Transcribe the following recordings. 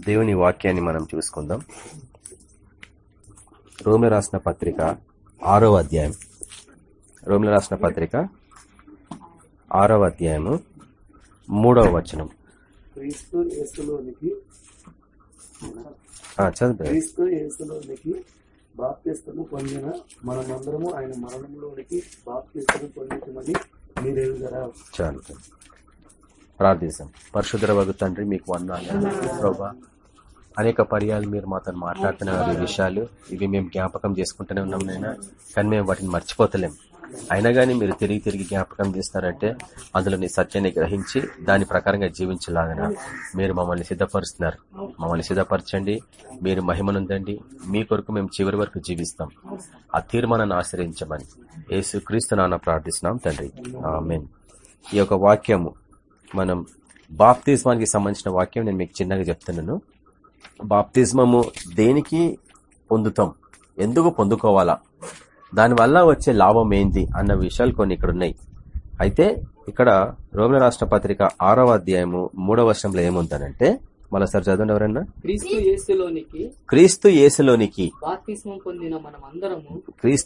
దేవుని వాక్యాన్ని మనం చూసుకుందాం. రోమిల రాసిన పత్రిక ఆరో అధ్యాయం. రోమిల రాసిన పత్రిక ఆరవ అధ్యాయము మూడవ వచనం. క్రీస్తు యేసులోనికి ఆ, చదువు. క్రీస్తు యేసులోనికి బాప్తిస్తము పొందిన మనమందరము ఆయన మరణంలోనికి బాప్తిస్తము పొందుతామని మీరెరుగరా? చాలు. ప్రార్థిస్తాం. పరిశుద్ధ వగు తండ్రి మీకు వందాలు ప్రభా అనేక పర్యాలు మీరు మాతో మాట్లాడుతున్నారు. ఈ విషయాలు ఇవి మేము జ్ఞాపకం చేసుకుంటూనే ఉన్నాం నైనా కానీ మేము వాటిని మర్చిపోతలేం. అయినా కానీ మీరు తిరిగి తిరిగి జ్ఞాపకం చేస్తారంటే అందులో నీ సత్యాన్ని గ్రహించి దాని ప్రకారంగా జీవించలాగన మీరు మమ్మల్ని సిద్ధపరుస్తున్నారు. మమ్మల్ని సిద్ధపరచండి. మీరు మహిమనుందండి. మీ కొరకు మేము చివరి వరకు జీవిస్తాం. ఆ తీర్మానాన్ని ఆశ్రయించమని యేసు క్రీస్తు నాన్న ప్రార్థిస్తున్నాం తండ్రి. ఆమేన్. ఈ యొక్క వాక్యము మనం బాప్తిజమానికి సంబంధించిన వాక్యం నేను మీకు చిన్నగా చెప్తున్నాను. బాప్తిజమము దేనికి పొందుతాం? ఎందుకు పొందుకోవాలా? దానివల్ల వచ్చే లాభం ఏంది? అన్న విషయాలు కొన్ని ఇక్కడ ఉన్నాయి. అయితే ఇక్కడ రోమిల రాష్ట్ర పత్రిక ఆరవ అధ్యాయము మూడవ వర్షంలో ఏముందనంటే మరోసారి చదవండి ఎవరన్నా? క్రీస్తు యేసులోనికి క్రీస్తు యేసులోనికి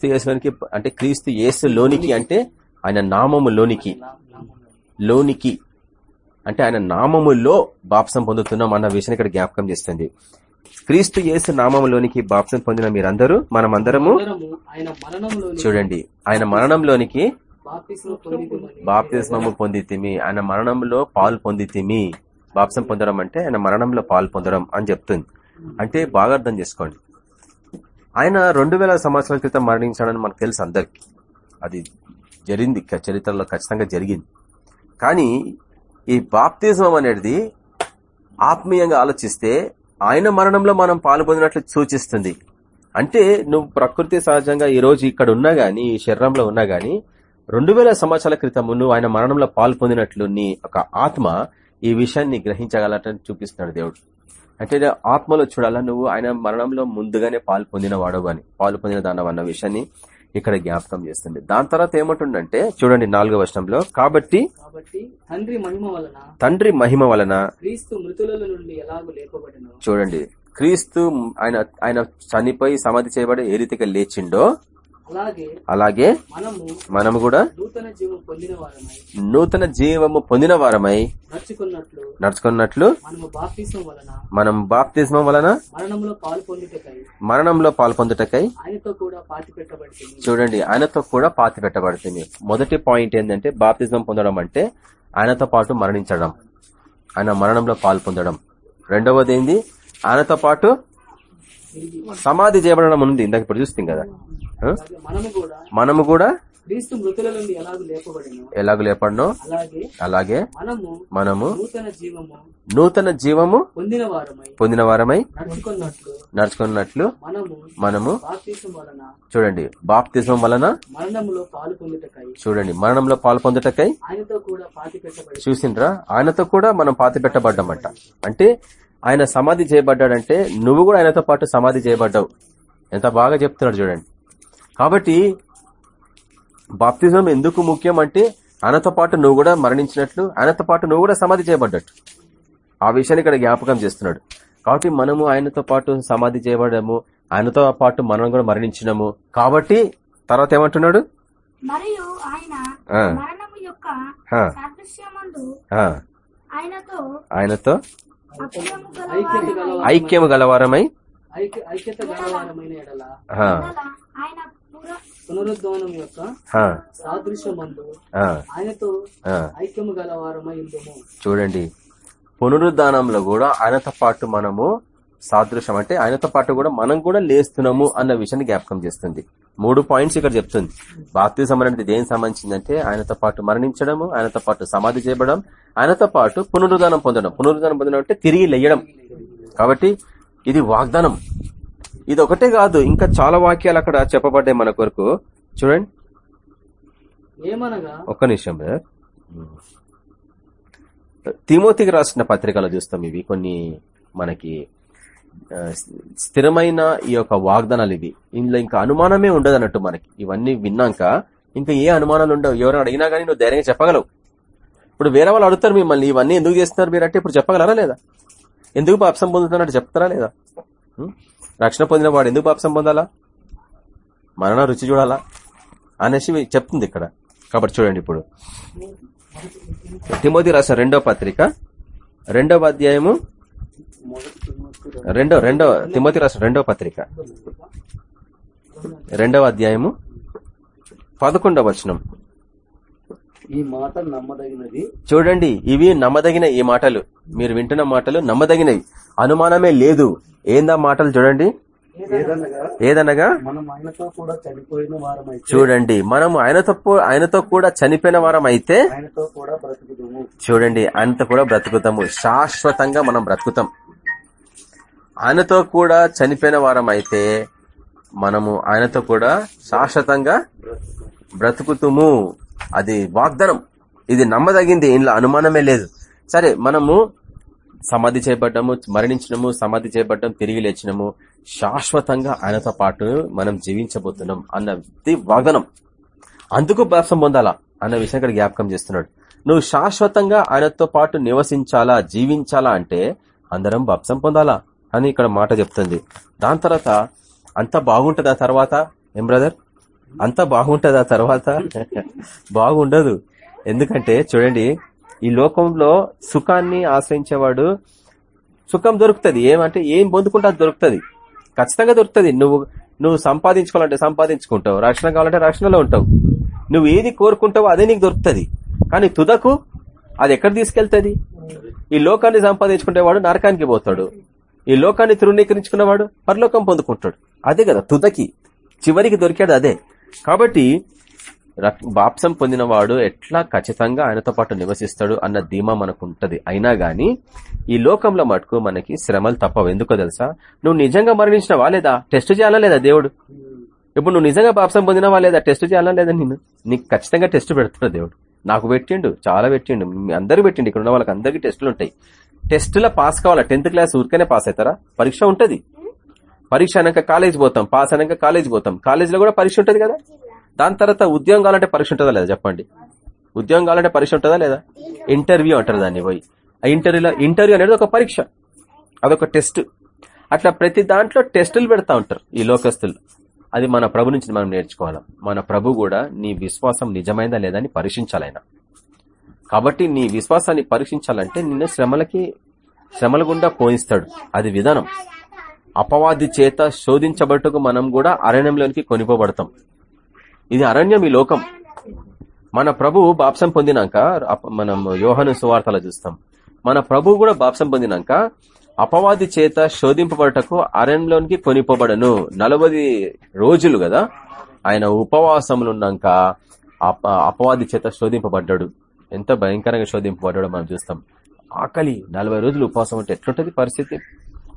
యేసులోనికి అంటే క్రీస్తు యేసులోనికి అంటే ఆయన నామములోనికి లోనికి. అంటే ఆయన నామములో బాప్సం పొందుతున్నాం అన్న విషయాన్ని ఇక్కడ జ్ఞాపకం చేస్తుంది. క్రీస్తు యేసు నామములోనికి బాప్సం పొందిన మీరందరూ మనమందరము చూడండి ఆయన మరణంలోనికి బాప్తిస్మము పొందితిమి. ఆయన మరణంలో పాలు పొందితిమి. బాప్సం పొందడం అంటే ఆయన మరణంలో పాలు పొందడం అని చెప్తుంది. అంటే బాగా అర్థం చేసుకోండి. ఆయన రెండు వేల సంవత్సరాల క్రితం మరణించాడని మనకు తెలుసు అందరికి. అది జరిగింది చరిత్రలో ఖచ్చితంగా జరిగింది. కానీ ఈ బాప్తిజం అనేది ఆత్మీయంగా ఆలోచిస్తే ఆయన మరణంలో మనం పాలు పొందినట్లు సూచిస్తుంది. అంటే నువ్వు ప్రకృతి సహజంగా ఈ రోజు ఇక్కడ ఉన్నా గానీ ఈ శరీరంలో ఉన్నా గానీ రెండు వేల సంవత్సరాల క్రితం నువ్వు ఆయన మరణంలో పాల్పొందినట్లు నీ ఒక ఆత్మ ఈ విషయాన్ని గ్రహించగలటని చూపిస్తున్నాడు దేవుడు. అంటే ఆత్మలో చూడాలా? నువ్వు ఆయన మరణంలో ముందుగానే పాలు పొందిన వాడవు అని పాలు పొందిన విషయాన్ని ఇక్కడ జ్ఞాపకం చేస్తుంది. దాని తర్వాత ఏమంటుండంటే చూడండి నాలుగో వర్షంలో కాబట్టి తండ్రి మహిమ వలన తండ్రి మహిమ వలన క్రీస్తు మృతులలో నుండి ఎలాగూ లేపబడినో చూడండి క్రీస్తు ఆయన ఆయన చనిపోయి సమాధి చేయబడి ఏ రీతిగా లేచిండో అలాగే మనము కూడా నూతన జీవము పొందిన వారమై నడుచుకున్నట్లు మనం బాప్తిజమం వలన మరణంలో పాలు పొందుటకై మరణంలో పాల్పొందుటకై చూడండి ఆయనతో కూడా పాతి పెట్టబడుతుంది. మొదటి పాయింట్ ఏంటంటే బాప్తిజం పొందడం అంటే ఆయనతో పాటు మరణించడం. ఆయన మరణంలో పాలు పొందడం. రెండవది ఏంది? ఆయనతో పాటు సమాధి చేయబడడం ఉంది. ఇందాక ఇప్పుడు చూస్తాం కదా. మనము కూడా ఎలాగూ లేపడనో అలాగే మనము నూతన జీవము పొందిన వారమై నడుచుకున్నట్లు మనము చూడండి బాప్తిజం వలన చూడండి మరణంలో పాలు పొందుటకై చూసిండ్రా? ఆయనతో కూడా మనం పాతి పెట్టబడ్డామంట. అంటే ఆయన సమాధి చేయబడ్డాడంటే నువ్వు కూడా ఆయనతో పాటు సమాధి చేయబడ్డావు. ఎంత బాగా చెప్తున్నాడు చూడండి. కాబట్టి బాప్తిజం ఎందుకు ముఖ్యం అంటే ఆయనతో పాటు నువ్వు కూడా మరణించినట్లు ఆయనతో పాటు నువ్వు కూడా సమాధి చేయబడ్డట్టు. ఆ విషయాన్ని ఇక్కడ జ్ఞాపకం చేస్తున్నాడు. కాబట్టి మనము ఆయనతో పాటు సమాధి చేయబడము ఆయనతో పాటు మనం కూడా మరణించినము. కాబట్టి తర్వాత ఏమంటున్నాడు? మరియు ఆయన ఆ, మరణము యొక్క ఆ, సాదృశ్యమందు ఆ, ఆయనతో ఐక్యము గలవారమై ఆయన పునరుద్ధానం యొక్క సాదృశ్యమందు ఆయనతో. ఐక్యము ఉందము చూడండి. పునరుద్ధానంలో కూడా ఆయనతో పాటు మనము సాదృశ్యం అంటే ఆయనతో పాటు కూడా మనం కూడా లేస్తున్నాము అన్న విషయాన్ని జ్ఞాపకం చేస్తుంది. మూడు పాయింట్స్ ఇక్కడ చెప్తుంది. బాప్తిజం అనేది దేనికి సంబంధించిందంటే ఆయనతో పాటు మరణించడము ఆయనతో పాటు సమాధి చేయబడడం ఆయనతో పాటు పునరుద్ధానం పొందడం. పునరుద్ధానం పొందడం అంటే తిరిగి లేయడం. కాబట్టి ఇది వాగ్దానం. ఇది ఒకటే కాదు ఇంకా చాలా వాక్యాలు అక్కడ చెప్పబడ్డాయి మన కొరకు. చూడండి. ఒక్క నిమిషం. బ్రదర్ తిమోతికి రాసిన పత్రికలో చూస్తాం ఇవి కొన్ని మనకి స్థిరమైన ఈ యొక్క వాగ్దానాలు ఇవి. ఇందులో ఇంకా అనుమానమే ఉండదు అన్నట్టు మనకి. ఇవన్నీ విన్నాక ఇంకా ఏ అనుమానాలు ఉండవు. ఎవరు అడిగినా గానీ నువ్వు ధైర్యంగా చెప్పగలవు. ఇప్పుడు వేరే వాళ్ళు అడుగుతారు మిమ్మల్ని ఇవన్నీ ఎందుకు చేస్తున్నారు మీరు అంటే ఇప్పుడు చెప్పగలరా లేదా? ఎందుకు బాప్సం పొందుతున్నట్టు చెప్తారా లేదా? రక్షణ పొందిన వాడు ఎందుకు బాప్సం పొందాలా మరణ రుచి చూడాలా? అనేసి చెప్తుంది ఇక్కడ. కాబట్టి చూడండి ఇప్పుడు. తిమోతి రాసిన రెండో పత్రిక రెండవ అధ్యాయము రెండో రెండో తిమోతి రాసిన రెండో పత్రిక. రెండవ అధ్యాయము పదకొండవ వచనం. ఈ మాట నమ్మదగినది. చూడండి ఇవి నమ్మదగిన ఈ మాటలు. మీరు వింటున్న మాటలు నమ్మదగినవి. అనుమానమే లేదు. ఏందా మాటలు చూడండి? ఏదనగా? చూడండి మనం ఆయనతో ఆయనతో కూడా చనిపోయిన వారం అయితే చూడండి ఆయనతో కూడా బ్రతుకుతాము. శాశ్వతంగా మనం బ్రతుకుతాం. ఆయనతో కూడా చనిపోయిన వారం అయితే మనము ఆయనతో కూడా శాశ్వతంగా బ్రతుకుతుము. అది వాగ్దానం. ఇది నమ్మదగింది ఇంట్లో అనుమానమే లేదు. సరే మనము సమాధి చేయబడ్డము మరణించినము సమాధి చేయబడ్డం తిరిగి లేచినము శాశ్వతంగా ఆయనతో పాటు మనం జీవించబోతున్నాం అన్నది వాగ్దానం. అందుకు బాప్సం పొందాలా అన్న విషయం ఇక్కడ జ్ఞాపకం చేస్తున్నాడు. నువ్వు శాశ్వతంగా ఆయనతో పాటు నివసించాలా జీవించాలా అంటే అందరం బాప్సం పొందాలా అని ఇక్కడ మాట చెప్తుంది. దాని తర్వాత అంత బాగుంటుందా తర్వాత? ఏం బ్రదర్ అంత బాగుంటుందా తర్వాత? బాగుండదు. ఎందుకంటే చూడండి ఈ లోకంలో సుఖాన్ని ఆశ్రయించేవాడు సుఖం దొరుకుతుంది. ఏమంటే ఏం పొందుకుంటే అది దొరుకుతుంది. ఖచ్చితంగా దొరుకుతుంది. నువ్వు నువ్వు సంపాదించుకోవాలంటే సంపాదించుకుంటావు. రక్షణ కావాలంటే రక్షణలో ఉంటావు. నువ్వు ఏది కోరుకుంటావో అదే నీకు దొరుకుతుంది. కానీ తుదకు అది ఎక్కడ తీసుకెళ్తుంది? ఈ లోకాన్ని సంపాదించుకునేవాడు నరకానికి పోతాడు. ఈ లోకాన్ని తృణీకరించుకున్నవాడు పరలోకం పొందుకుంటాడు. అదే కదా తుదకి చివరికి దొరికాడు అదే. కాబట్టి బాప్సం పొందినవాడు ఎట్లా ఖచ్చితంగా ఆయనతో పాటు నివసిస్తాడు అన్న ధీమా మనకు ఉంటది అయినా గాని ఈ లోకంలో మటుకు మనకి శ్రమలు తప్పవు. ఎందుకో తెలుసా? నువ్వు నిజంగా మరణించినవా లేదా టెస్ట్ చేయాలా లేదా దేవుడు? ఇప్పుడు నువ్వు నిజంగా బాప్సం పొందినవా లేదా టెస్ట్ చేయాలా లేదా నిన్ను? నీకు ఖచ్చితంగా టెస్ట్ పెడుతున్నాడు దేవుడు. నాకు పెట్టిండు చాలా పెట్టిండు మీ పెట్టిండు. ఇక్కడ ఉన్న వాళ్ళకి అందరికీ టెస్టులు ఉంటాయి. టెస్టులో పాస్ కావాలా? టెన్త్ క్లాస్ ఊరికనే పాస్ అవుతారా? పరీక్ష ఉంటది. పరీక్ష అయినాక కాలేజ్ పోతాం పాస్ అయినాక కాలేజ్ పోతాం. కాలేజీలో కూడా పరీక్ష ఉంటది కదా? దాని తర్వాత ఉద్యోగం కావాలంటే పరీక్ష ఉంటుందా లేదా చెప్పండి. ఉద్యోగం కావాలంటే పరీక్ష ఉంటుందా లేదా? ఇంటర్వ్యూ అంటారు దాన్ని పోయి. ఆ ఇంటర్వ్యూలో ఇంటర్వ్యూ అనేది ఒక పరీక్ష. అదొక టెస్ట్. అట్లా ప్రతి దాంట్లో టెస్టులు పెడతా ఉంటారు ఈ లోకస్తులు. అది మన ప్రభు నుంచి మనం నేర్చుకోవాలి. మన ప్రభు కూడా నీ విశ్వాసం నిజమైందా లేదా అని పరీక్షించాలైనా కాబట్టి నీ విశ్వాసాన్ని పరీక్షించాలంటే నిన్ను శ్రమలకి శ్రమల గుండా పోయిస్తాడు అది విధానం. అపవాది చేత శోధించబట్టుకు మనం కూడా అరణ్యంలోనికి కొనిపోబడతాం. ఇది అరణ్యం ఈ లోకం. మన ప్రభు బాప్సం పొందినాక మనం యోహను సువార్తలు చూస్తాం. మన ప్రభు కూడా బాప్సం పొందినాక అపవాది చేత శోధింపబడటకు అరణ్యంలోనికి కొనిపోబడను. నలభై రోజులు కదా ఆయన ఉపవాసములున్నాక అప- అపవాది చేత శోధింపబడ్డాడు. ఎంత భయంకరంగా శోధింపబడ్డాడో మనం చూస్తాం. ఆకలి నలభై రోజులు ఉపవాసం అంటే ఎట్లుంటది పరిస్థితి?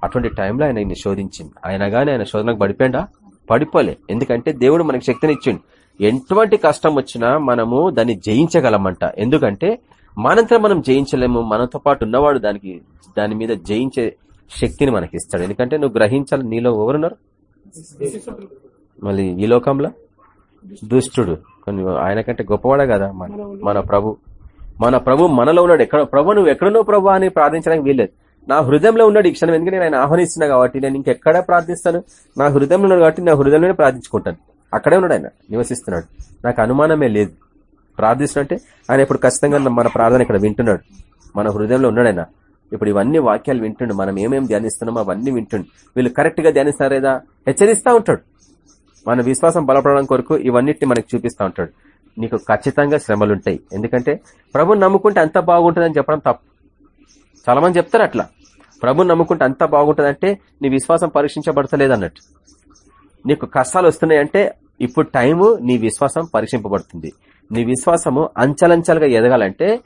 అటువంటి టైంలో ఆయన ఇన్ని శోధించింది ఆయన గాని ఆయన శోధనకు పడిపోయిందా పడిపోలే. ఎందుకంటే దేవుడు మనకి శక్తిని ఇచ్చిండు ఎటువంటి కష్టం వచ్చినా మనము దాన్ని జయించగలమంట. ఎందుకంటే మనంతా మనం జయించలేము మనతో పాటు ఉన్నవాడు దానికి దాని మీద జయించే శక్తిని మనకి ఇస్తాడు ఎందుకంటే నువ్వు గ్రహించాలి నీలో ఎవరున్నారు? మళ్ళీ ఈ లోకంలో? దుష్టుడు. కొన్ని ఆయన కంటే గొప్పవాడే కదా మన మన ప్రభు. మన ప్రభు మనలో ఉన్నాడు. ఎక్కడ ప్రభు నువ్వు ఎక్కడున్నావు ప్రభు అని ప్రార్థించడానికి వీల్లేదు. నా హృదయంలో ఉన్నాడు ఈ క్షణం. ఎందుకంటే నేను ఆయన ఆహ్వానిస్తున్నా కాబట్టి నేను ఇంకెక్కడ ప్రార్థిస్తాను? నా హృదయంలో ఉన్నాడు కాబట్టి నా హృదయంలోనే ప్రార్థించుకుంటాను. అక్కడే ఉన్నాడు ఆయన నివసిస్తున్నాడు. నాకు అనుమానమే లేదు. ప్రార్థిస్తున్నట్టే ఆయన ఇప్పుడు ఖచ్చితంగా మన ప్రార్థన ఇక్కడ వింటున్నాడు. మన హృదయంలో ఉన్నాడు ఆయన. ఇప్పుడు ఇవన్నీ వాక్యాలు వింటుండు మనం ఏమేమి ధ్యానిస్తున్నామో అవన్నీ వింటుండు. వీళ్ళు కరెక్ట్గా హెచ్చరిస్తూ ఉంటాడు. మన విశ్వాసం బలపడడం కొరకు ఇవన్నిటిని మనకి చూపిస్తా ఉంటాడు. నీకు ఖచ్చితంగా శ్రమలుంటాయి. ఎందుకంటే ప్రభుని నమ్ముకుంటే అంత బాగుంటుందని చెప్పడం తప్పు. చాలా మంది చెప్తారు అట్లా. ప్రభుని నమ్ముకుంటే అంత బాగుంటుందంటే నీ విశ్వాసం పరీక్షించబడతలేదు అన్నట్టు. నీకు కష్టాలు వస్తున్నాయంటే ఇప్పుడు టైము నీ విశ్వాసం పరీక్షింపబడుతుంది. నీ విశ్వాసము అంచలంచలుగా ఎదగాలంటే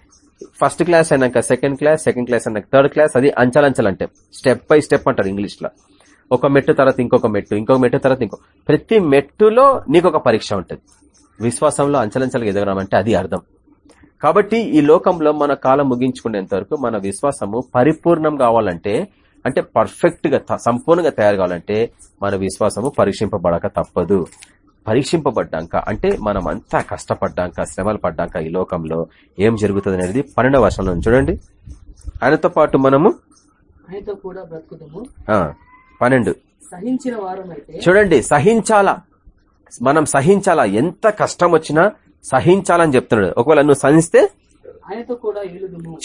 ఫస్ట్ క్లాస్ అయినాక సెకండ్ క్లాస్ సెకండ్ క్లాస్ అయినాక థర్డ్ క్లాస్ అది అంచలంచలంటే. స్టెప్ బై స్టెప్ అంటారు ఇంగ్లీష్లో ఒక మెట్టు తర్వాత ఇంకొక మెట్టు ఇంకొక మెట్టు తర్వాత ఇంకో ప్రతి మెట్టులో నీకు ఒక పరీక్ష ఉంటుంది. విశ్వాసంలో అంచలంచలుగా ఎదగడం అంటే అది అర్థం. కాబట్టి ఈ లోకంలో మన కాలం ముగించుకునేంత వరకు మన విశ్వాసము పరిపూర్ణం కావాలంటే అంటే పర్ఫెక్ట్గా త- సంపూర్ణంగా తయారు కావాలంటే మన విశ్వాసము పరీక్షింపబడక తప్పదు. పరీక్షింపబడ్డాక అంటే మనం అంతా కష్టపడ్డాక శ్రమలు పడ్డాక ఈ లోకంలో ఏం జరుగుతుంది అనేది పన్నెండవ వర్షంలో చూడండి. ఆయనతో పాటు మనము? పన్నెండు. చూడండి సహించాలా? మనం సహించాలా? ఎంత కష్టం వచ్చినా సహించాలని చెప్తున్నాడు. ఒకవేళ నువ్వు సహిస్తే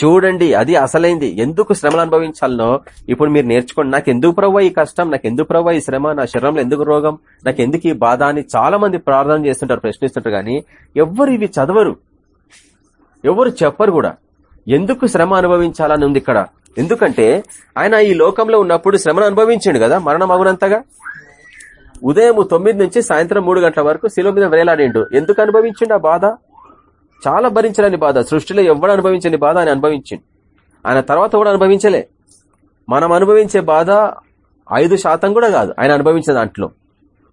చూడండి అది అసలైంది. ఎందుకు శ్రమలు అనుభవించాలనో ఇప్పుడు మీరు నేర్చుకోండి. నాకు ఎందుకు ప్రవ్వా ఈ కష్టం? నాకు ఎందుకు ప్రవ్వ ఈ శ్రమ? నా శరీరంలో ఎందుకు రోగం? నాకు ఎందుకు ఈ బాధ అని చాలా మంది ప్రార్థన చేస్తుంటారు ప్రశ్నిస్తుంటారు కానీ ఎవరు ఇవి చదవరు. ఎవరు చెప్పరు కూడా. ఎందుకు శ్రమ అనుభవించాలని ఉంది ఇక్కడ? ఎందుకంటే ఆయన ఈ లోకంలో ఉన్నప్పుడు శ్రమను అనుభవించిండు కదా మరణం అవునంతగా? ఉదయం తొమ్మిది నుంచి సాయంత్రం మూడు గంటల వరకు శిలో మీద వేలాడిండు. ఎందుకు అనుభవించిండు ఆ బాధ? చాలా భరించలేని బాధ. సృష్టిలో ఎవడు అనుభవించని బాధ ఆయన అనుభవించిండు. ఆయన తర్వాత కూడా అనుభవించలే. మనం అనుభవించే బాధ ఐదు శాతం కూడా కాదు. ఆయన అనుభవించిన దాంట్లో.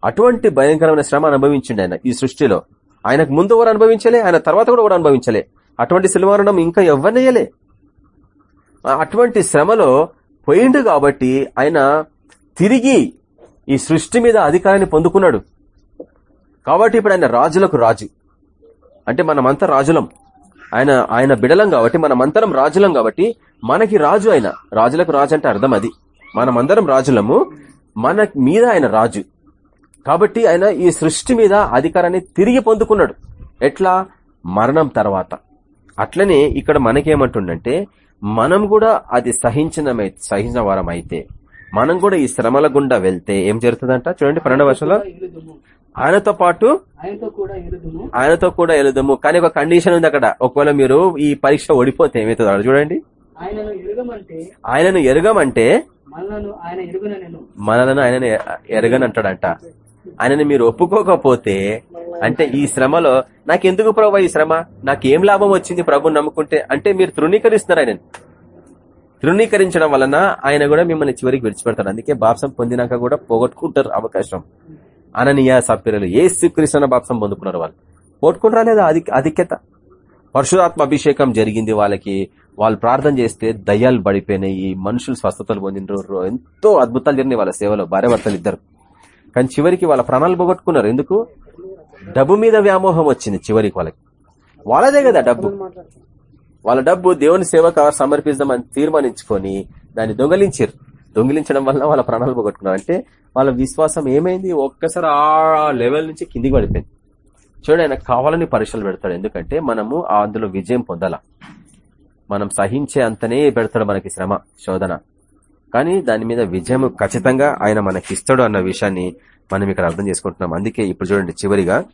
అటువంటి భయంకరమైన శ్రమ అనుభవించిండు ఆయన ఈ సృష్టిలో. ఆయనకు ముందు కూడా అనుభవించలే ఆయన తర్వాత కూడా కూడా అనుభవించలే. అటువంటి శిలువరణం ఇంకా ఎవరినేయలే అటువంటి శ్రమలో పోయిండు కాబట్టి ఆయన తిరిగి ఈ సృష్టి మీద అధికారాన్ని పొందుకున్నాడు. కాబట్టి ఇప్పుడు ఆయన రాజులకు రాజు. అంటే మనమంతా రాజులం. ఆయన ఆయన బిడలం కాబట్టి మనమంతరం రాజులం కాబట్టి మనకి రాజు ఆయన. రాజులకు రాజు అంటే అర్థం అది. మనమందరం రాజులము మన మీద ఆయన రాజు. కాబట్టి ఆయన ఈ సృష్టి మీద అధికారాన్ని తిరిగి పొందుకున్నాడు. ఎట్లా? మరణం తర్వాత. అట్లనే ఇక్కడ మనకేమంటుండంటే మనం కూడా అది సహించిన సహించిన వారం అయితే మనం కూడా ఈ శ్రమల గుండా వెళ్తే ఏం జరుగుతుందంట? చూడండి పన్నెండవ వర్షంలో ఆయనతో పాటు ఆయనతో కూడా వెళదాము కానీ ఒక కండిషన్ ఉంది అక్కడ. ఒకవేళ మీరు ఈ పరీక్ష ఓడిపోతే ఏమవుతుంది అక్కడ చూడండి. ఆయనను ఎరుగమంటే మనలను ఆయన ఆయన ఎరగనంటాడంట ఆయనని మీరు ఒప్పుకోకపోతే అంటే ఈ శ్రమలో నాకెందుకు ప్రభు ఈ శ్రమ? నాకేం లాభం వచ్చింది ప్రభు నమ్ముకుంటే? అంటే మీరు తృణీకరిస్తున్నారు ఆయనని. తృణీకరించడం వలన ఆయన కూడా మిమ్మల్ని చివరికి విడిచిపెడతాడు. అందుకే బాప్సం పొందినాక కూడా పోగొట్టుకుంటారు అవకాశం. అననీయ సభ్యులు ఏ శ్రీకృష్ణ బాప్సం పొందుకున్నారు వాళ్ళు. పోట్టుకుంటారా లేదా అది ఆధిక్యత పరశురాత్మ అభిషేకం జరిగింది వాళ్ళకి. వాళ్ళు ప్రార్థన చేస్తే దయ్యాలు పడిపోయినాయి మనుషులు స్వస్థతలు పొందినరు. ఎంతో అద్భుతాలు జరిగినాయి వాళ్ళ సేవలో. భార్యభర్తలు ఇద్దరు. కానీ చివరికి వాళ్ళ ప్రాణాలు పోగొట్టుకున్నారు. ఎందుకు? డబ్బు మీద వ్యామోహం వచ్చింది చివరికి వాళ్ళకి. వాళ్ళదే కదా డబ్బు. వాళ్ళ డబ్బు దేవుని సేవకు సమర్పిద్దామని తీర్మానించుకొని దాన్ని దొంగలించారు. దొంగిలించడం వల్ల వాళ్ళ ప్రాణాలు పోగొట్టుకున్నారు. అంటే వాళ్ళ విశ్వాసం ఏమైంది? ఒక్కసారి ఆ లెవెల్ నుంచి కిందికి పడిపోయింది. చూడండి ఆయన కావాలని పరీక్షలు పెడతాడు. ఎందుకంటే మనము అందులో విజయం పొందాల. మనం సహించే అంతనే పెడతాడు మనకి శ్రమ శోధన. కానీ దాని మీద విజయం ఖచ్చితంగా ఆయన మనకి ఇస్తాడు అన్న విషయాన్ని మనం ఇక్కడ అర్థం చేసుకుంటున్నాం. అందుకే ఇప్పుడు చూడండి చివరిగా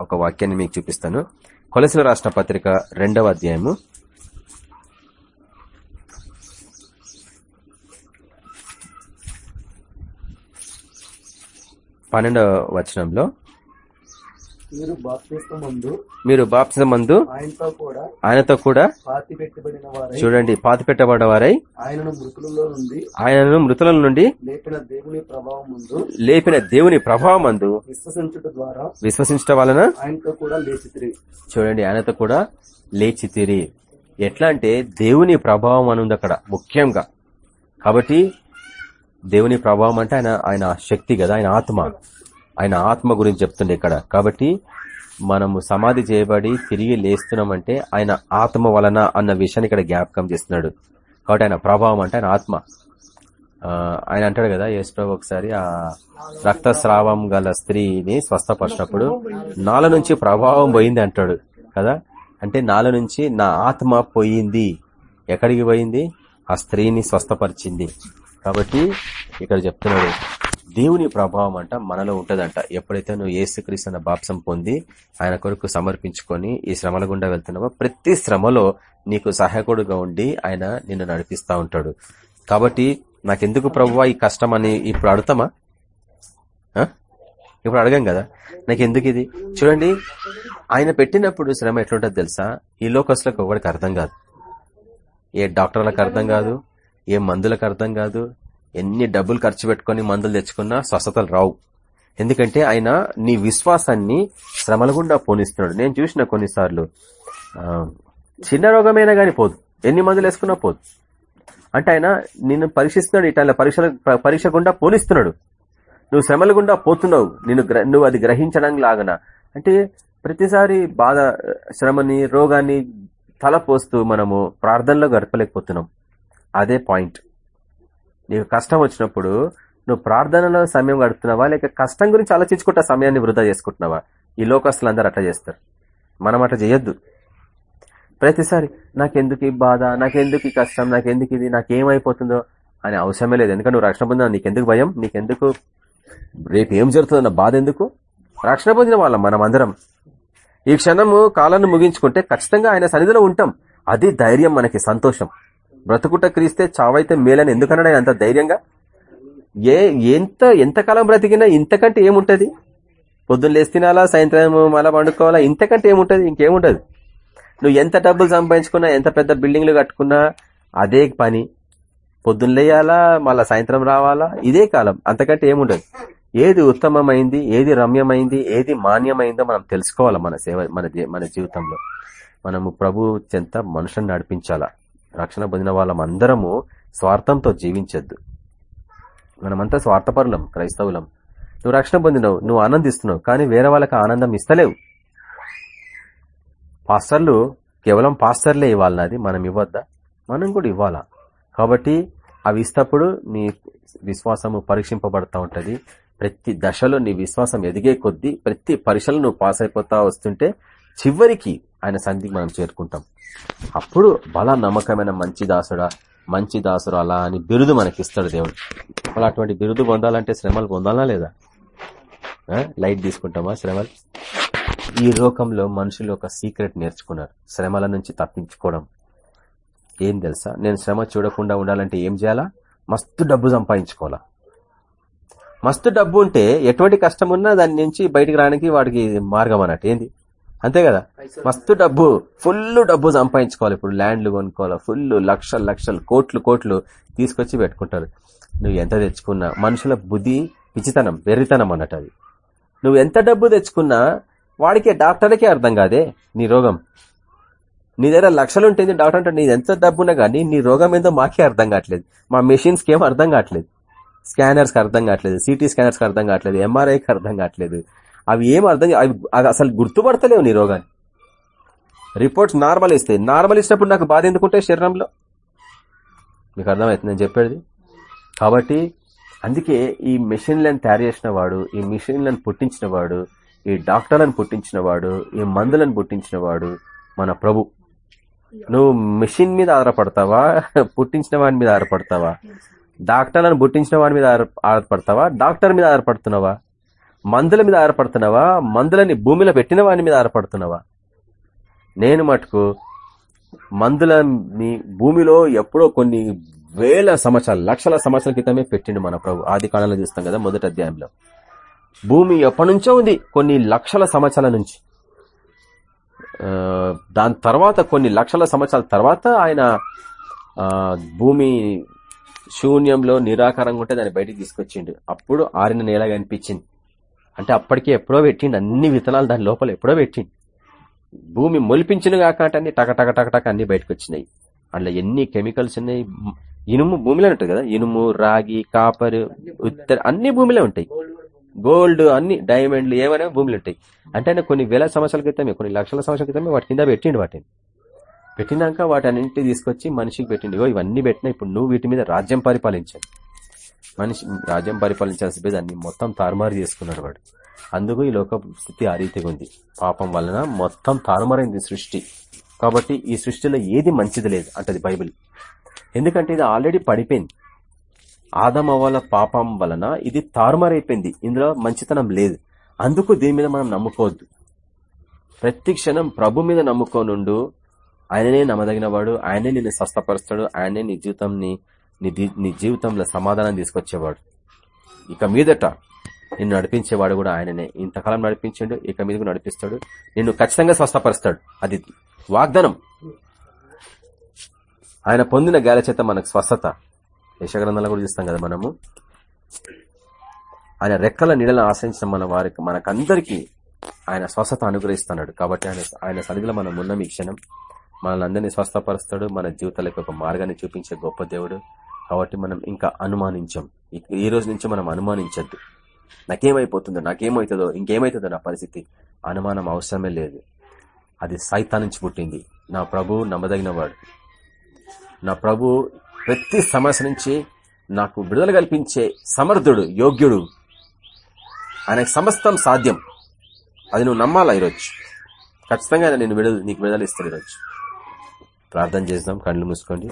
ఒక వాక్యాన్ని మీకు చూపిస్తాను. కొలసిన రాష్ట్ర పత్రిక రెండవ అధ్యాయము పన్నెండవ వచనంలో. మీరు బాప్తిస్మ ముందు మీరు బాప్సిన మందు ఆయనతో కూడా ఆయనతో కూడా పాతి పెట్టబడిన వారై చూడండి పాతి పెట్టబడ్డవారై ఆయనను మృతులలో నుండి ఆయనను మృతుల నుండి లేపిన దేవుని ప్రభావం ముందు లేపిన దేవుని ప్రభావమందు విశ్వసించుట ద్వారా విశ్వసించడం వలన ఆయనతో కూడా లేచితిరి. చూడండి ఆయనతో కూడా లేచి తీరి ఎట్లా అంటే దేవుని ప్రభావం అని ఉంది అక్కడ ముఖ్యంగా. కాబట్టి దేవుని ప్రభావం అంటే ఆయన ఆయన శక్తి కదా ఆయన ఆత్మ. ఆయన ఆత్మ గురించి చెప్తుండే ఇక్కడ. కాబట్టి మనము సమాధి చేయబడి తిరిగి లేస్తున్నామంటే ఆయన ఆత్మ వలన అన్న విషయాన్ని ఇక్కడ జ్ఞాపకం చేస్తున్నాడు. కాబట్టి ఆయన ప్రభావం అంటే ఆయన ఆత్మ. ఆయన అంటాడు కదా యేసు ఒకసారి ఆ రక్తస్రావం గల స్త్రీని స్వస్థపరిచినప్పుడు నాల నుంచి ప్రభావం పోయింది అంటాడు కదా. అంటే నాల నుంచి నా ఆత్మ పోయింది. ఎక్కడికి పోయింది? ఆ స్త్రీని స్వస్థపరిచింది. కాబట్టి ఇక్కడ చెప్తున్నాడు దేవుని ప్రభావం అంట మనలో ఉంటదంట. ఎప్పుడైతే నువ్వు ఏసుక్రీస్తు అన్న బాప్సం పొంది ఆయన కొరకు సమర్పించుకొని ఈ శ్రమల గుండా వెళ్తున్నావో ప్రతి శ్రమలో నీకు సహాయకుడుగా ఉండి ఆయన నిన్ను నడిపిస్తా ఉంటాడు. కాబట్టి నాకెందుకు ప్రభువా ఈ కష్టం అని ఇప్పుడు అడుగుతామా? ఇప్పుడు అడగం కదా. నాకు ఎందుకు ఇది? చూడండి ఆయన పెట్టినప్పుడు శ్రమ ఎట్లుంటుంది తెలుసా? ఈ లోకస్లకు ఒకటికి అర్థం కాదు. ఏ డాక్టర్లకు అర్థం కాదు ఏ మందులకు అర్థం కాదు. ఎన్ని డబ్బులు ఖర్చు పెట్టుకుని మందులు తెచ్చుకున్నా స్వస్థతలు రావు. ఎందుకంటే ఆయన నీ విశ్వాసాన్ని శ్రమల గుండా పోనిస్తున్నాడు. నేను చూసిన కొన్నిసార్లు చిన్న రోగమైనా గానీ పోదు. ఎన్ని మందులు వేసుకున్నా పోదు. అంటే ఆయన నిన్ను పరీక్షిస్తున్నాడు ఇట్లా పరీక్షల పరీక్ష గుండా పోనిస్తున్నాడు. నువ్వు శ్రమల గుండా పోతున్నావు. నిన్ను గ్ర- నువ్వు అది గ్రహించడానికి లాగన. అంటే ప్రతిసారి బాధ శ్రమని రోగాన్ని తలపోస్తూ మనము ప్రార్థనలో గడపలేకపోతున్నాం. అదే పాయింట్ నీకు కష్టం వచ్చినప్పుడు నువ్వు ప్రార్థనలో సమయం గడుపుతున్నావా? లేక కష్టం గురించి ఆలోచించుకుంటా సమయాన్ని వృధా చేసుకుంటున్నావా? ఈ లోకస్తులు అందరూ అట్లా చేస్తారు. మనం అట్లా చేయొద్దు. ప్రతిసారి నాకెందుకు ఈ బాధ? నాకెందుకు ఈ కష్టం? నాకెందుకు ఇది? నాకేమైపోతుందో? అని అవసరమే లేదు. ఎందుకంటే నువ్వు రక్షణ పొందిన నీకెందుకు భయం? నీకెందుకు? రేపు ఏం జరుగుతుందన్న బాధ ఎందుకు? రక్షణ పొందిన వాళ్ళం మనం అందరం. ఈ క్షణము కాలాన్ని ముగించుకుంటే ఖచ్చితంగా ఆయన సన్నిధిలో ఉంటాం. అది ధైర్యం మనకి సంతోషం. బ్రతుకుట క్రీస్తే చావైతే మేలని ఎందుకన్నాడు ఆయన అంత ధైర్యంగా? ఏ ఎంత ఎంతకాలం బ్రతికినా ఇంతకంటే ఏముంటది? పొద్దున్న లేచి తినాలా సాయంత్రం మళ్ళా పండుకోవాలా? ఇంతకంటే ఏముంటది? ఇంకేముంటది నువ్వు ఎంత డబ్బులు సంపాదించుకున్నా ఎంత పెద్ద బిల్డింగ్లు కట్టుకున్నా అదే పని. పొద్దున్న లేయాలా మళ్ళా సాయంత్రం రావాలా? ఇదే కాలం. అంతకంటే ఏముండదు. ఏది ఉత్తమమైంది ఏది రమ్యమైంది ఏది మాన్యమైందో మనం తెలుసుకోవాలి మన సేవ మన మన జీవితంలో. మనము ప్రభు చెంత మనుషులను నడిపించాలా. రక్షణ పొందిన వాళ్ళం అందరము స్వార్థంతో జీవించద్దు. మనమంతా స్వార్థపరులం క్రైస్తవులం. నువ్వు రక్షణ పొందినవు నువ్వు ఆనందిస్తున్నావు కానీ వేరే వాళ్ళకి ఆనందం ఇస్తలేవు. పాస్టర్లు కేవలం పాస్టర్లే ఇవ్వాలన్నది మనం ఇవ్వద్దా? మనం కూడా ఇవ్వాలా? కాబట్టి అవి ఇస్తప్పుడు నీ విశ్వాసము పరీక్షింపబడతా ఉంటుంది. ప్రతి దశలో నీ విశ్వాసం ఎదిగే కొద్దీ ప్రతి పరీక్షలు నువ్వు పాస్ అయిపోతా వస్తుంటే చివరికి ఆయన సంధికి మనం చేరుకుంటాం. అప్పుడు బల నమ్మకమైన మంచి దాసుడా మంచి దాసుడు అలా అని బిరుదు మనకిస్తాడు దేవుడు. అలా అటువంటి బిరుదు పొందాలంటే శ్రమలు పొందాలా లేదా? లైట్ తీసుకుంటామా శ్రమలు? ఈ లోకంలో మనుషులు ఒక సీక్రెట్ నేర్చుకున్నారు. శ్రమల నుంచి తప్పించుకోవడం. ఏం తెలుసా? నేను శ్రమ చూడకుండా ఉండాలంటే ఏం చేయాలా? మస్తు డబ్బు సంపాదించుకోవాలా? మస్తు డబ్బు ఉంటే ఎటువంటి కష్టం ఉన్నా దాని నుంచి బయటకు రావడానికి వాడికి మార్గం అన్నట్టు. ఏంది? అంతే కదా? మస్తు డబ్బు ఫుల్ డబ్బు సంపాదించుకోవాలి ఇప్పుడు. ల్యాండ్లు కొనుక్కోవాలి ఫుల్ లక్షలు లక్షలు కోట్లు కోట్లు తీసుకొచ్చి పెట్టుకుంటారు. నువ్వు ఎంత తెచ్చుకున్నా మనుషుల బుద్ధి పిచ్చితనం వెర్రితనం అన్నట్టు అది. నువ్వు ఎంత డబ్బు తెచ్చుకున్నా వాడికి డాక్టర్లకే అర్థం కాదే నీ రోగం. నీ దగ్గర లక్షలు ఉంటుంది డాక్టర్ అంటే నీది ఎంత డబ్బున్నా కానీ నీ రోగం ఏందో మాకే అర్థం కావట్లేదు. మా మెషిన్స్కి ఏం అర్థం కావట్లేదు? స్కానర్స్కి అర్థం కావట్లేదు సిటీ స్కానర్స్కి అర్థం కావట్లేదు ఎంఆర్ఐకి అర్థం కావట్లేదు. అవి ఏం అర్థం అవి అసలు గుర్తుపడతలేవు నీ రోగాన్ని. రిపోర్ట్స్ నార్మల్ ఇస్తాయి నార్మల్ ఇచ్చినప్పుడు నాకు బాధ ఎందుకుంటే శరీరంలో? మీకు అర్థమవుతుంది నేను చెప్పేది? కాబట్టి అందుకే ఈ మెషిన్లను తయారు చేసిన వాడు ఈ మిషన్లను పుట్టించిన వాడు ఈ డాక్టర్లను పుట్టించిన వాడు ఈ మందులను పుట్టించిన వాడు మన ప్రభు. నువ్వు మెషిన్ మీద ఆధారపడతావా? పుట్టించిన వాడి మీద ఆధారపడతావా? డాక్టర్లను పుట్టించిన వాడి మీద ఆధార- ఆధారపడతావా? డాక్టర్ మీద ఆధారపడుతున్నావా? మందుల మీద ఆధారపడుతున్నావా? మందులని భూమిలో పెట్టిన వాని మీద ఆధారపడుతున్నావా? నేను మటుకు మందులని భూమిలో ఎప్పుడో కొన్ని వేల సంవత్సరాలు లక్షల సంవత్సరాల క్రితమే పెట్టిండు మన ప్రభు. ఆది కాలంలో చూస్తాం కదా మొదటి అధ్యాయంలో. భూమి ఎప్పటి నుంచో ఉంది? కొన్ని లక్షల సంవత్సరాల నుంచి. దాని తర్వాత కొన్ని లక్షల సంవత్సరాల తర్వాత ఆయన భూమి శూన్యంలో నిరాకారంగా ఉంటే దాన్ని బయటికి తీసుకొచ్చిండు. అప్పుడు ఆరిన నేలగా అనిపించింది. అంటే అప్పటికే ఎప్పుడో పెట్టిండు అన్ని విత్తనాలు దాని లోపల ఎప్పుడో పెట్టిండు. భూమి మొలిపించిన కాక అన్ని టక టక టక టక అన్ని బయటకు వచ్చినాయి. అందులో ఎన్ని కెమికల్స్ ఉన్నాయి? ఇనుము భూమిలో ఉంటుంది కదా? ఇనుము రాగి కాపర్ ఉత్తర అన్ని భూమిలో ఉంటాయి. గోల్డ్ అన్ని డైమండ్లు ఏమైనా భూమిలో ఉంటాయి. అంటే ఆయన కొన్ని వేల సంవత్సరాల క్రితమే కొన్ని లక్షల సంవత్సరాల క్రితమే వాటి కింద పెట్టిండు వాటిని. పెట్టినాక వాటి అన్నింటి తీసుకొచ్చి మనిషికి పెట్టిండు. ఇవన్నీ పెట్టినా ఇప్పుడు నువ్వు వీటి మీద రాజ్యం పరిపాలించాను మనిషి రాజ్యం పరిపాలించాల్సి పోయి దాన్ని మొత్తం తారుమారు చేసుకున్నాడు వాడు. అందుకు ఈ లోక స్థితి ఆ రీతిగా ఉంది. పాపం వలన మొత్తం తారుమారైంది సృష్టి. కాబట్టి ఈ సృష్టిలో ఏది మంచిది లేదు అంటది బైబిల్. ఎందుకంటే ఇది ఆల్రెడీ పడిపోయింది. ఆదం పాపం వలన ఇది తారుమారైపోయింది. ఇందులో మంచితనం లేదు. అందుకు దీని మీద మనం నమ్ముకోవద్దు. ప్రతి క్షణం ప్రభు మీద నమ్ముకోనుండు. ఆయననే నమ్మదగిన వాడు ఆయనే నిన్ను స్వస్థపరుస్తాడు. ఆయనే నీ జీవితంని నీ నీ జీవితంలో సమాధానం తీసుకొచ్చేవాడు. ఇక మీదట నిన్ను నడిపించేవాడు కూడా ఆయననే. ఇంతకాలం నడిపించాడు ఇక మీద కూడా నడిపిస్తాడు. నిన్ను ఖచ్చితంగా స్వస్థపరుస్తాడు. అది వాగ్దానం. ఆయన పొందిన గాలి చేత మనకు స్వస్థత. యశగ్రంథాలు కూడా చూస్తాం కదా మనము. ఆయన రెక్కల నీడలను ఆశ్రయించిన మన వారికి మనకందరికీ ఆయన స్వస్థత అనుగ్రహిస్తున్నాడు. కాబట్టి ఆయన ఆయన సన్నిధిలో మనం ఉన్నాం ఈ క్షణం. మనల్ని అందరినీ స్వస్థపరుస్తాడు. మన జీవితాలకు ఒక మార్గాన్ని చూపించే గొప్ప దేవుడు. కాబట్టి మనం ఇంకా అనుమానించాం. ఈ రోజు నుంచి మనం అనుమానించద్దు. నాకేమైపోతుందో నాకేమవుతుందో ఇంకేమవుతుందో నా పరిస్థితి అనుమానం అవసరమే లేదు. అది సైతా నుంచి పుట్టింది. నా ప్రభు నమ్మదగిన వాడు. నా ప్రభు ప్రతి సమస్య నుంచి నాకు విడుదల కల్పించే సమర్థుడు యోగ్యుడు. ఆయనకు సమస్తం సాధ్యం. అది నువ్వు నమ్మాలా ఈరోజు? ఖచ్చితంగా నేను విడుదల నీకు విడుదల ఇస్తాను ఈరోజు. ప్రార్థన చేద్దాం కళ్ళు మూసుకోండి.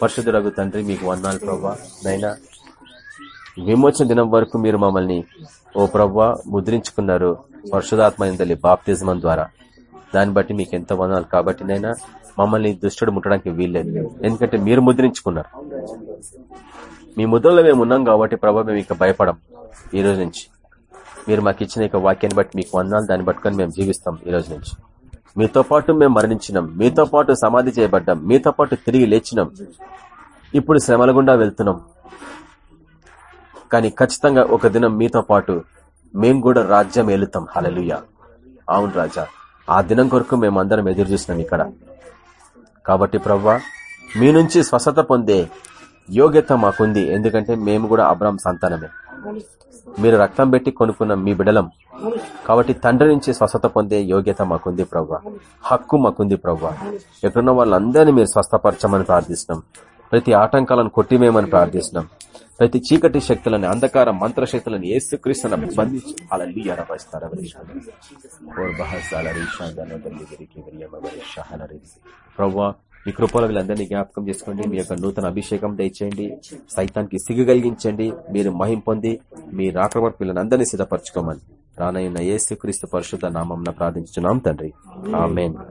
పరిశుద్ధురగు తండ్రి మీకు వందాలు ప్రభా. నైనా విమోచన దినం వరకు మీరు మమ్మల్ని ఓ ప్రవ్వా ముద్రించుకున్నారు పరిశుధాత్మ తల్లి బాప్తిజమం ద్వారా. దాన్ని బట్టి మీకు ఎంత వందాలు కాబట్టి నైనా మమ్మల్ని దుష్టుడు ముట్టడానికి వీల్లేదు. ఎందుకంటే మీరు ముద్రించుకున్నారు. మీ ముద్రలో మేము ఉన్నాం కాబట్టి ప్రభా మేము ఇక భయపడం ఈ రోజు నుంచి. మీరు మాకు ఇచ్చిన ఇక వాక్యాన్ని బట్టి మీకు వందాలు దాన్ని పట్టుకొని మేము జీవిస్తాం ఈ రోజు నుంచి. మీతో పాటు మేము మరణించినాం. మీతో పాటు సమాధి చేయబడ్డాం. మీతో పాటు తిరిగి లేచినాం. ఇప్పుడు శ్రమల గుండా వెళ్తున్నాం. కానీ ఖచ్చితంగా ఒక దినం మీతో పాటు మేము కూడా రాజ్యం ఏలుతాం. హలలుయ అవును రాజా. ఆ దినం కొరకు మేమందరం ఎదురు చూసినాం ఇక్కడ. కాబట్టి ప్రవ్వా మీ నుంచి స్వస్థత పొందే యోగ్యత మాకుంది. ఎందుకంటే మేము కూడా అబ్రామ్ సంతానమే. మీరు రక్తం పెట్టి కొనుక్కున్న మీ బిడలం. కాబట్టి తండ్రి నుంచి స్వస్థత పొందే యోగ్యత మాకుంది ప్రవ్వా. హక్కు మాకుంది ప్రవ్వా. ఎక్కడున్న వాళ్ళందరినీ మీరు స్వస్థపరచమని ప్రార్థిస్తున్నాం. ప్రతి ఆటంకాలను కొట్టివేయమని ప్రార్థిస్తున్నాం. ప్రతి చీకటి శక్తులని అంధకార మంత్ర శక్తులను ఏసుక్రీస్తున్న బంధించి అలా ప్రవ్వా మీ కృపలో వీళ్ళందరినీ జ్ఞాపకం చేసుకోండి. మీ యొక్క నూతన అభిషేకం దయచేయండి. సైతానికి సిగ్గు కలిగించండి. మీరు మహిం పొంది మీ రాకవరకు వీళ్ళని సిద్ధపరచుకోమని రానయ్య యేసుక్రీస్తు పరిశుద్ధ నామం ప్రార్థించున్నాం తండ్రి. ఆమెన్.